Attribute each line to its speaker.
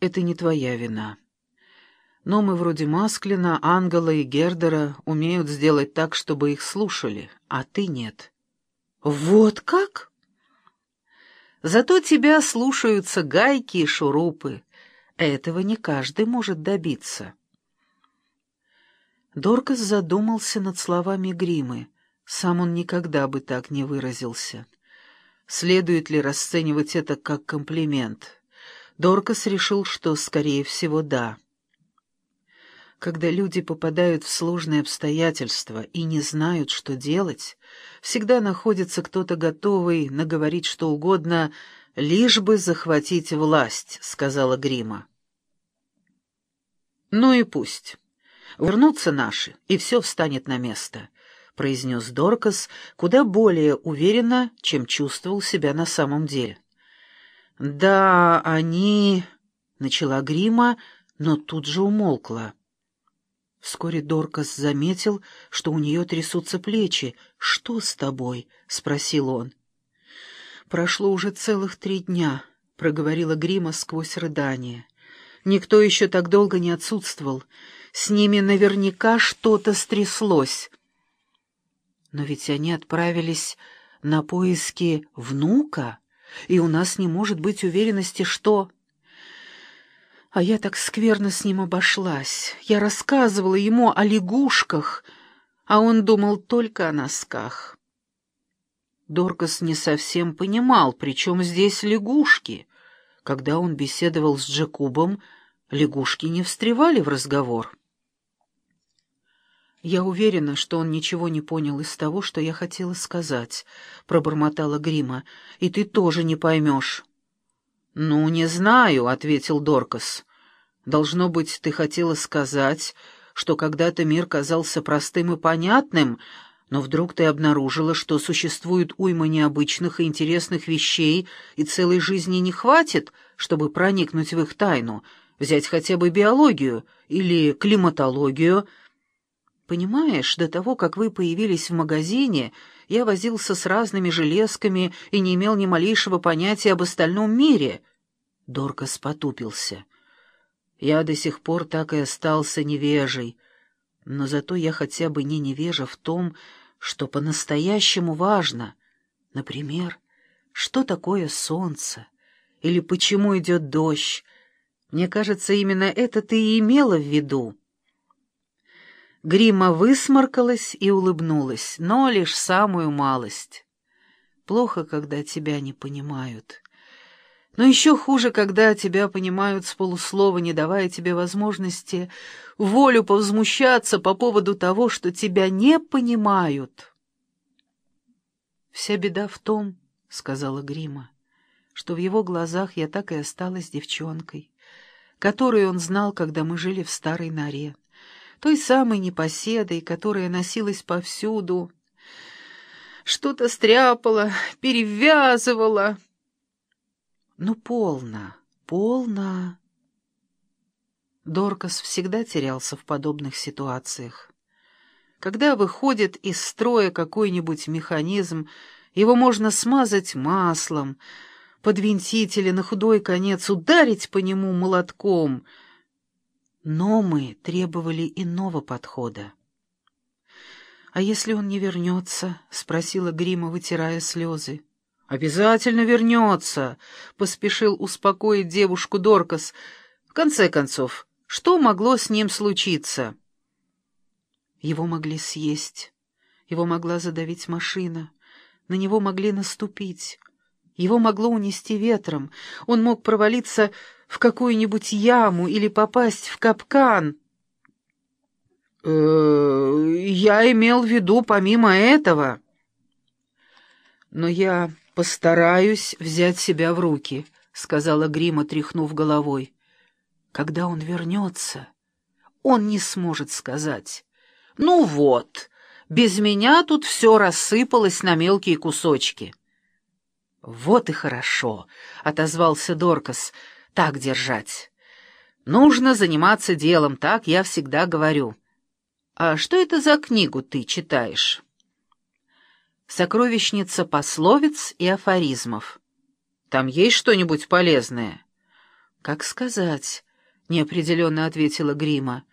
Speaker 1: это не твоя вина. Но мы вроде Масклина, Ангела и Гердера умеют сделать так, чтобы их слушали, а ты нет».
Speaker 2: «Вот как?»
Speaker 1: «Зато тебя слушаются гайки и шурупы. Этого не каждый может добиться». Доркас задумался над словами Гримы. Сам он никогда бы так не выразился. Следует ли расценивать это как комплимент? Доркас решил, что, скорее всего, да. Когда люди попадают в сложные обстоятельства и не знают, что делать, всегда находится кто-то готовый наговорить что угодно, лишь бы захватить власть, — сказала Грима. «Ну и пусть. Вернутся наши, и все встанет на место произнес Доркас куда более уверенно, чем чувствовал себя на самом деле. «Да, они...» — начала Грима, но тут же умолкла. Вскоре Доркас заметил, что у нее трясутся плечи. «Что с тобой?» — спросил он. «Прошло уже целых три дня», — проговорила Грима сквозь рыдание. «Никто еще так долго не отсутствовал. С ними наверняка что-то стряслось». Но ведь они отправились на поиски внука, и у нас не может быть уверенности, что... А я так скверно с ним обошлась. Я рассказывала ему о лягушках, а он думал только о носках. Доркас не совсем понимал, при чем здесь лягушки. Когда он беседовал с Джекубом, лягушки не встревали в разговор. «Я уверена, что он ничего не понял из того, что я хотела сказать», — пробормотала Грима. «И ты тоже не поймешь». «Ну, не знаю», — ответил Доркас. «Должно быть, ты хотела сказать, что когда-то мир казался простым и понятным, но вдруг ты обнаружила, что существует уйма необычных и интересных вещей, и целой жизни не хватит, чтобы проникнуть в их тайну, взять хотя бы биологию или климатологию — Понимаешь, до того, как вы появились в магазине, я возился с разными железками и не имел ни малейшего понятия об остальном мире. Доркас потупился. Я до сих пор так и остался невежей, но зато я хотя бы не невежа в том, что по-настоящему важно. Например, что такое солнце? Или почему идет дождь? Мне кажется, именно это ты и имела в виду. Грима высморкалась и улыбнулась, но лишь самую малость. Плохо, когда тебя не понимают. Но еще хуже, когда тебя понимают с полуслова, не давая тебе возможности волю повзмущаться по поводу того, что тебя не понимают. «Вся беда в том, — сказала Грима, — что в его глазах я так и осталась девчонкой, которую он знал, когда мы жили в старой норе той самой непоседой, которая носилась повсюду. Что-то стряпала, перевязывала. Ну, полно, полно. Доркас всегда терялся в подобных ситуациях. Когда выходит из строя какой-нибудь механизм, его можно смазать маслом, подвинтить или на худой конец ударить по нему молотком — но мы требовали иного подхода. «А если он не вернется?» — спросила Грима, вытирая слезы. «Обязательно вернется!» — поспешил успокоить девушку Доркас. «В конце концов, что могло с ним случиться?» Его могли съесть, его могла задавить машина, на него могли наступить, его могло унести ветром, он мог провалиться в какую-нибудь яму или попасть в капкан. Э -э, я имел в виду помимо этого. Но я постараюсь взять себя в руки, сказала Грима, тряхнув головой. Когда он вернется, он не сможет сказать. Ну вот, без меня тут все рассыпалось на мелкие кусочки. Вот и хорошо, отозвался Доркас так держать. Нужно заниматься делом, так я всегда говорю. А что это за книгу ты читаешь? Сокровищница пословиц и афоризмов. Там есть что-нибудь полезное? «Как сказать?» — неопределенно ответила Грима.